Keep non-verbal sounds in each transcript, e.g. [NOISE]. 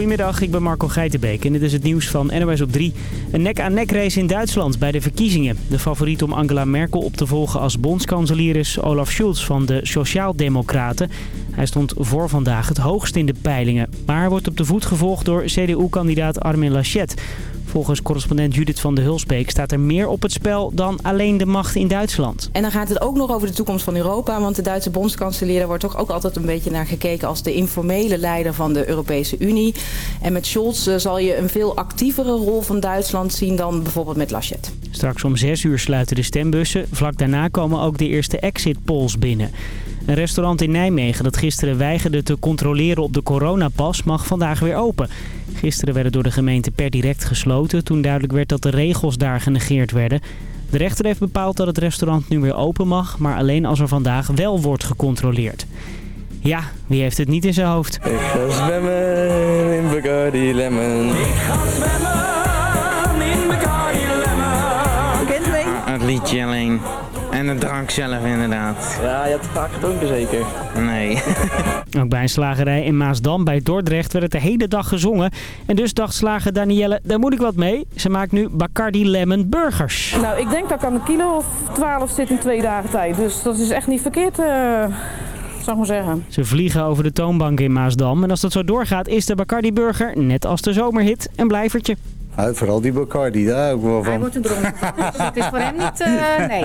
Goedemiddag, ik ben Marco Geitenbeek en dit is het nieuws van NOS op 3. Een nek-aan-nek race in Duitsland bij de verkiezingen. De favoriet om Angela Merkel op te volgen als bondskanselier is Olaf Scholz van de Sociaaldemocraten. Hij stond voor vandaag het hoogst in de peilingen. Maar wordt op de voet gevolgd door CDU-kandidaat Armin Laschet. Volgens correspondent Judith van de Hulsbeek staat er meer op het spel dan alleen de macht in Duitsland. En dan gaat het ook nog over de toekomst van Europa. Want de Duitse bondskanselier, daar wordt toch ook altijd een beetje naar gekeken als de informele leider van de Europese Unie. En met Scholz eh, zal je een veel actievere rol van Duitsland zien dan bijvoorbeeld met Laschet. Straks om 6 uur sluiten de stembussen. Vlak daarna komen ook de eerste exit polls binnen. Een restaurant in Nijmegen dat gisteren weigerde te controleren op de coronapas mag vandaag weer open. Gisteren werden door de gemeente per direct gesloten toen duidelijk werd dat de regels daar genegeerd werden. De rechter heeft bepaald dat het restaurant nu weer open mag, maar alleen als er vandaag wel wordt gecontroleerd. Ja, wie heeft het niet in zijn hoofd? Ik ga zwemmen in Bacardi Lemon. Ik ga zwemmen in Bacardi Lemon. Mee? Het liedje alleen. En de drank zelf inderdaad. Ja, je hebt vaak gedronken zeker? Nee. [LAUGHS] Ook bij een slagerij in Maasdam bij Dordrecht werd het de hele dag gezongen. En dus dacht slager Danielle, daar moet ik wat mee. Ze maakt nu Bacardi Lemon Burgers. Nou, ik denk dat ik aan een kilo of 12 zit in twee dagen tijd. Dus dat is echt niet verkeerd... Uh zou ik maar zeggen. Ze vliegen over de toonbank in Maasdam. En als dat zo doorgaat is de Bacardi Burger, net als de zomerhit, een blijvertje. Vooral die Bacardi, daar ik wel van. Hij wordt een dronken. dus [LAUGHS] het is voor hem niet... Uh, nee.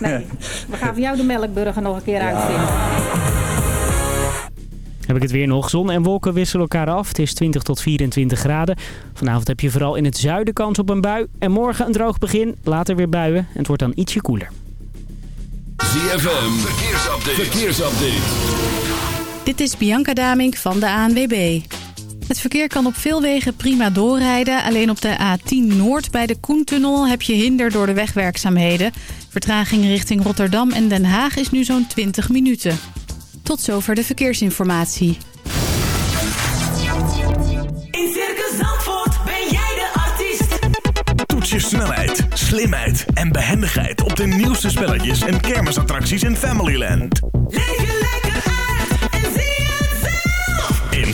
nee. We gaan voor jou de melkburger nog een keer uitvinden. Heb ik het weer nog. Zon en wolken wisselen elkaar af. Het is 20 tot 24 graden. Vanavond heb je vooral in het zuiden kans op een bui. En morgen een droog begin. Later weer buien. En het wordt dan ietsje koeler. ZFM. Verkeersupdate. Verkeersupdate. Dit is Bianca Damink van de ANWB. Het verkeer kan op veel wegen prima doorrijden. Alleen op de A10 Noord bij de Koentunnel heb je hinder door de wegwerkzaamheden. Vertraging richting Rotterdam en Den Haag is nu zo'n 20 minuten. Tot zover de verkeersinformatie. In Circus Zandvoort ben jij de artiest. Toets je snelheid, slimheid en behendigheid op de nieuwste spelletjes en kermisattracties in Familyland. Leef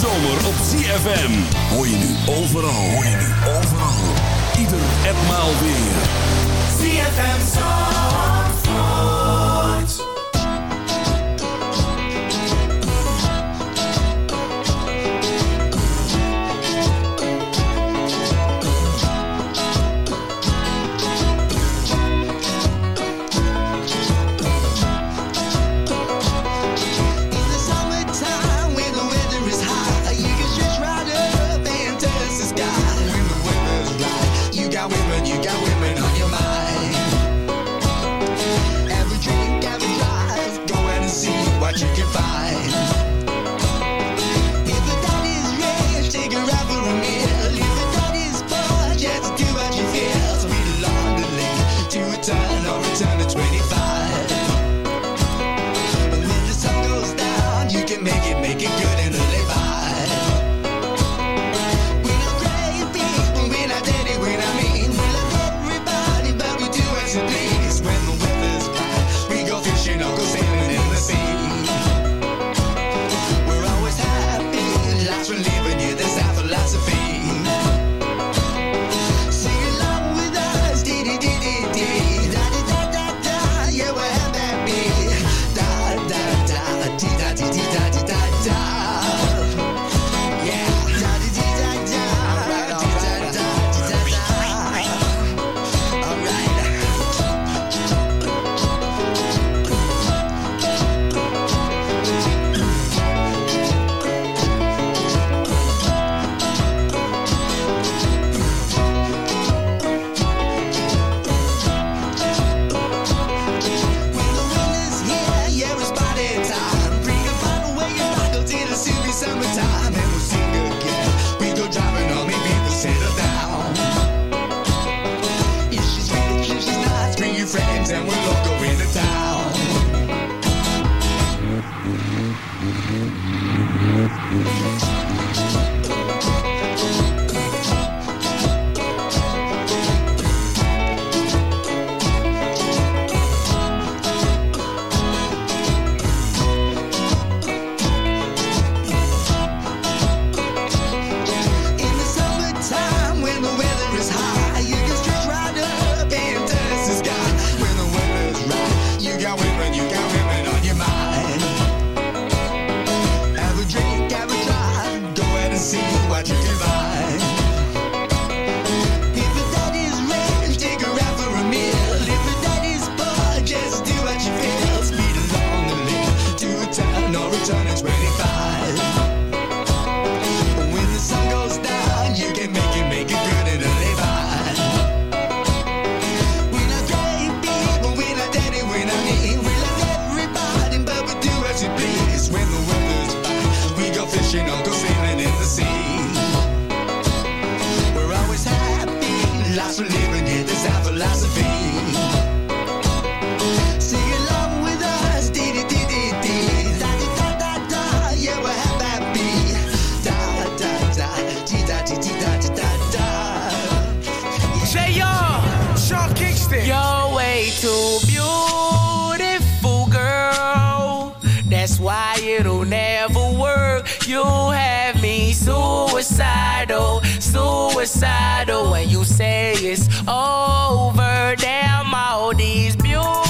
Zomer op ZFM. Hoor je nu overal. Hoor je nu overal. Ieder en maal weer. ZFM Zandvoort. Suicidal, suicidal when you say it's over. Damn, all these beautiful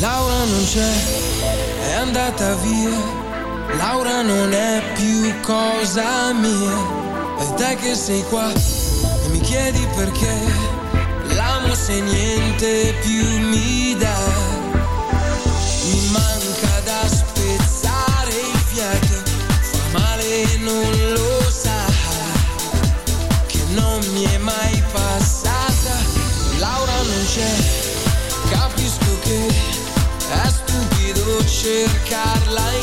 Laura non c'è, è andata via. Laura non è più cosa mia. E te che sei qua e mi chiedi perché. L'amo se niente più mi dà. Mi manca da spezzare il fiato. Fa male e non cercarla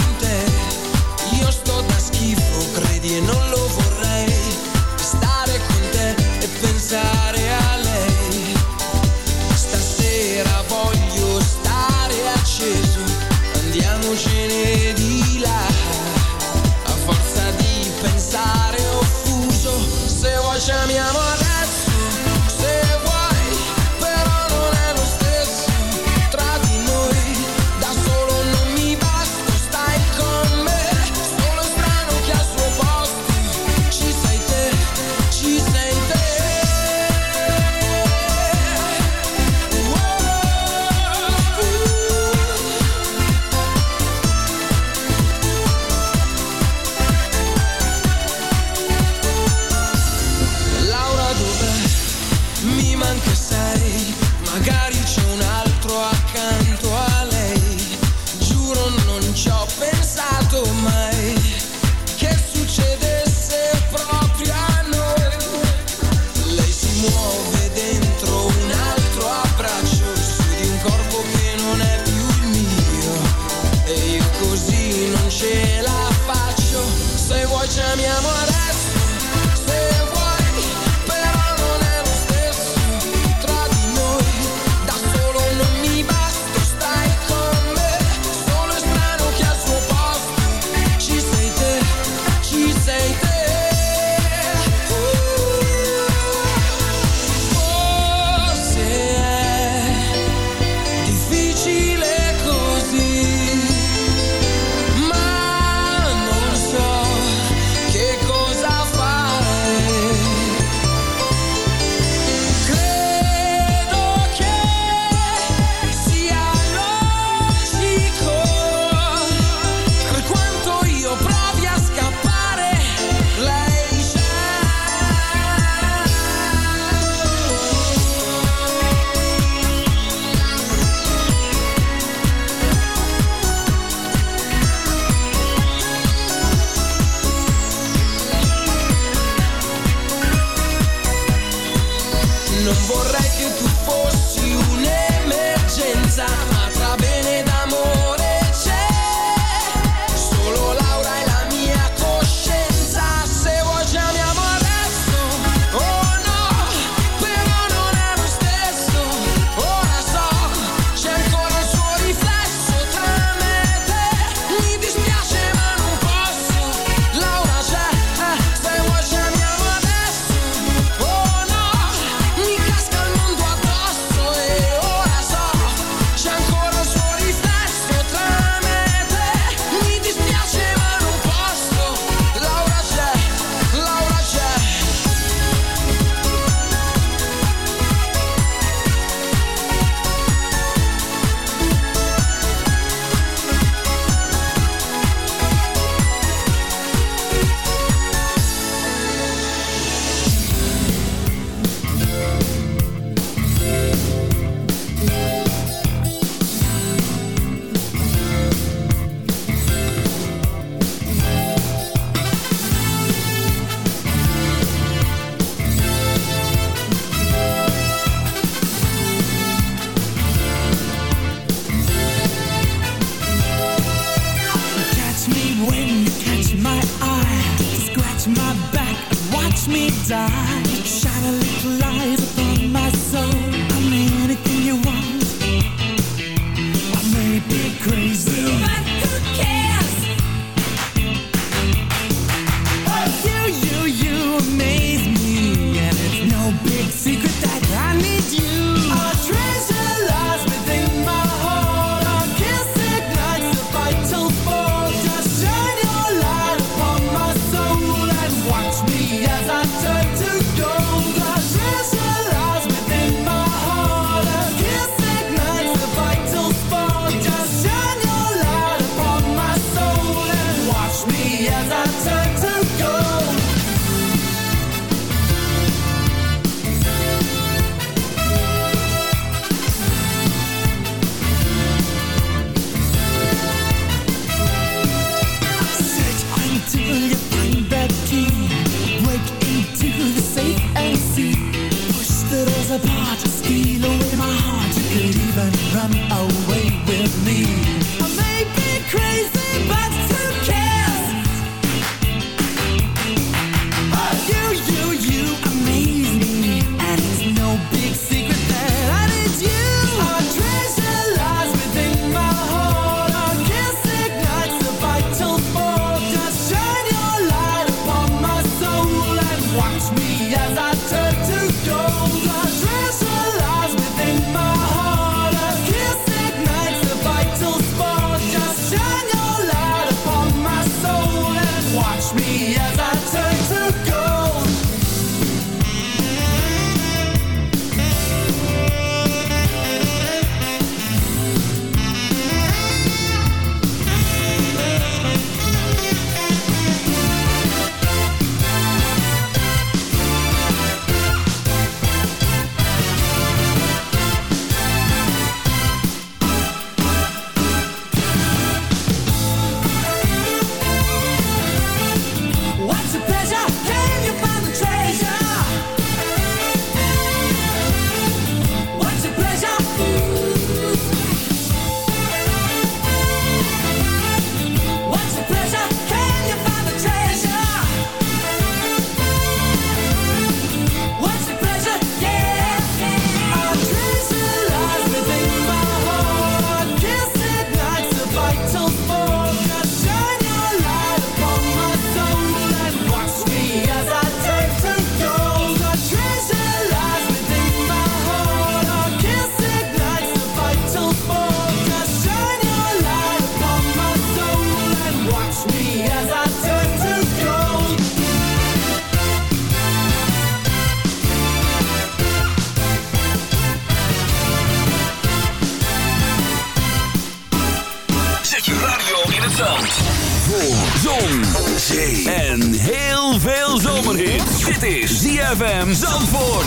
ZFM Zandvoort.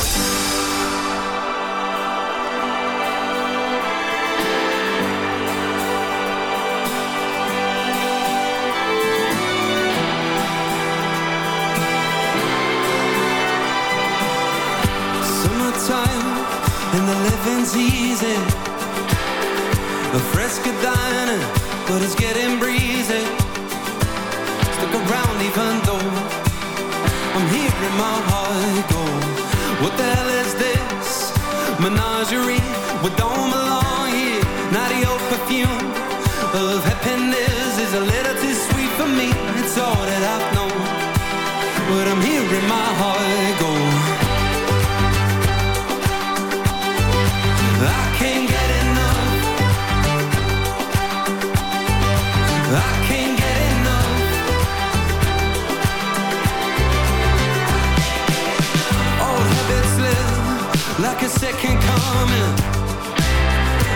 easy A fresca diner But it's getting breezy Stick around even though Hearing my heart go. What the hell is this? Menagerie, we don't belong here. Not your perfume of happiness is a little too sweet for me. It's all that I've known, but I'm hearing my heart go. A second coming.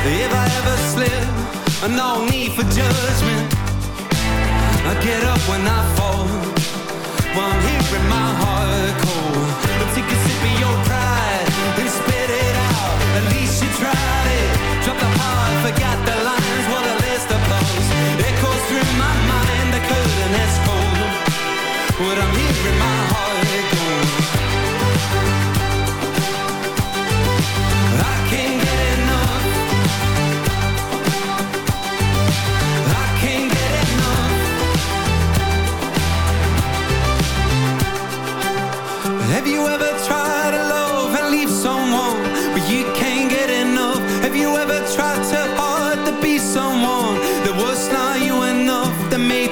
If I ever slip, no need for judgment. I get up when I fall. While I'm hearing my heart cold. But take a sip of your pride and spit it out. At least you tried it. Drop the heart, forgot the lines. What a list of blows. Echoes through my mind. The curtain has cold. But I'm hearing my heart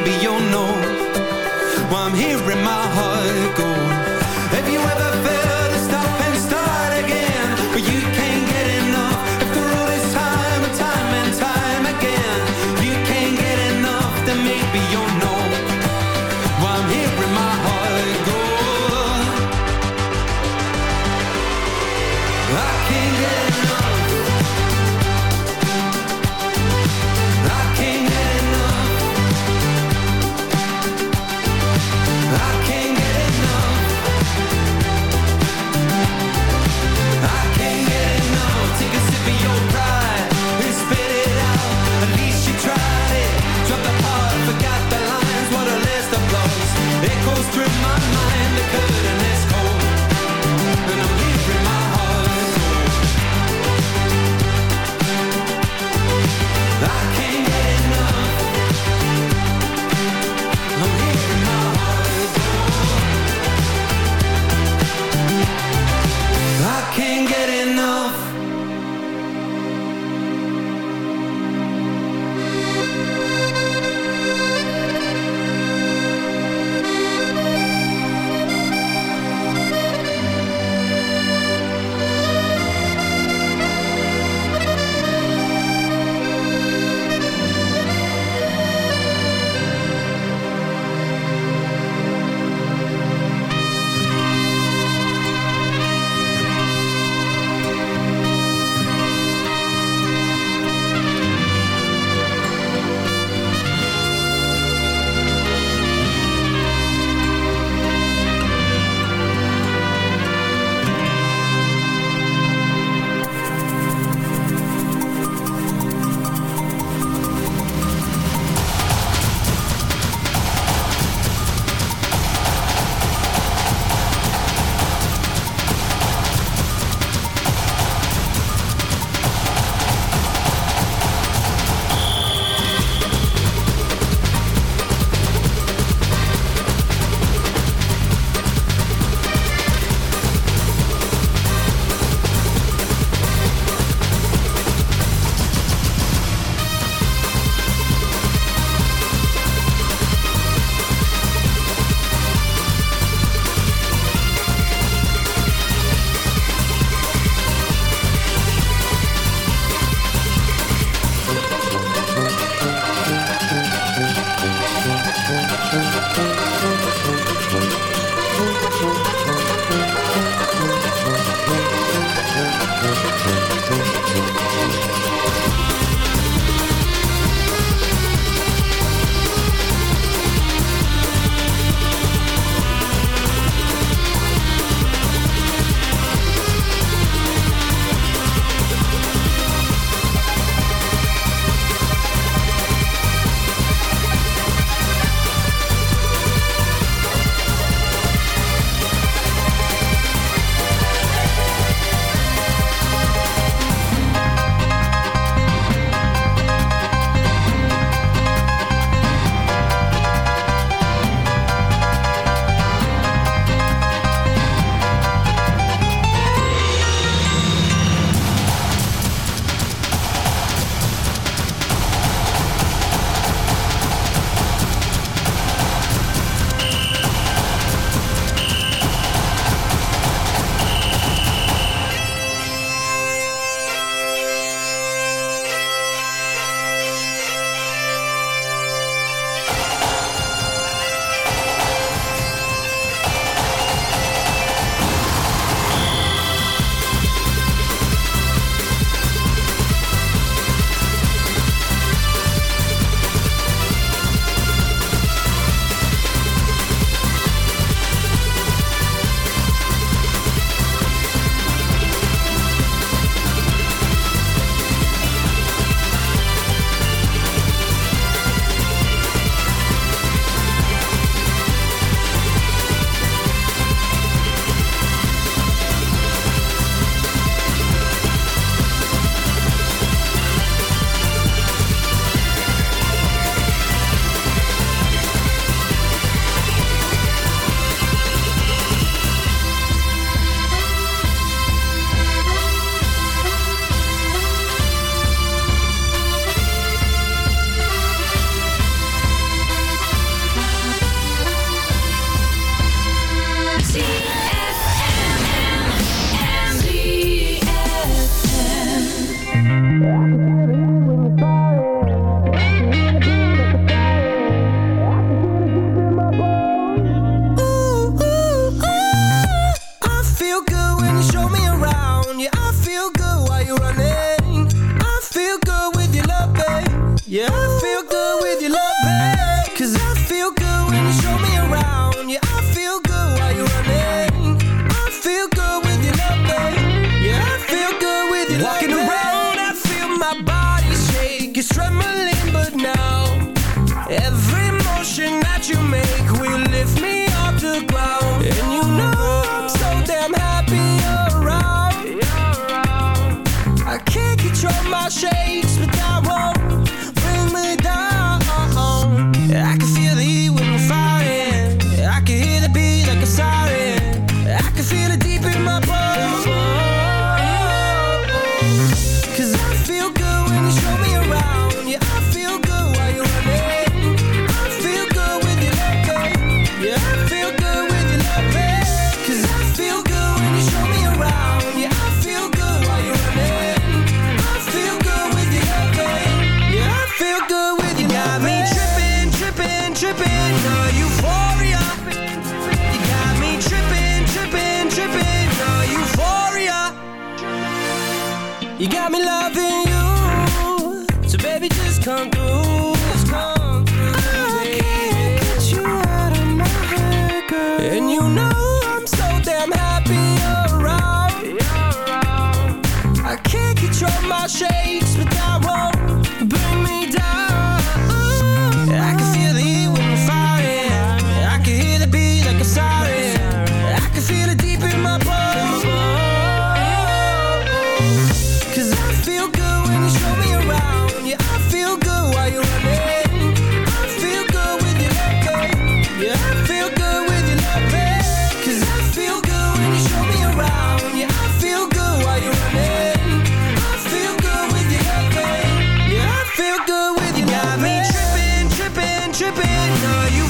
maybe you'll know why I'm hearing my heart go. Control tripping, are you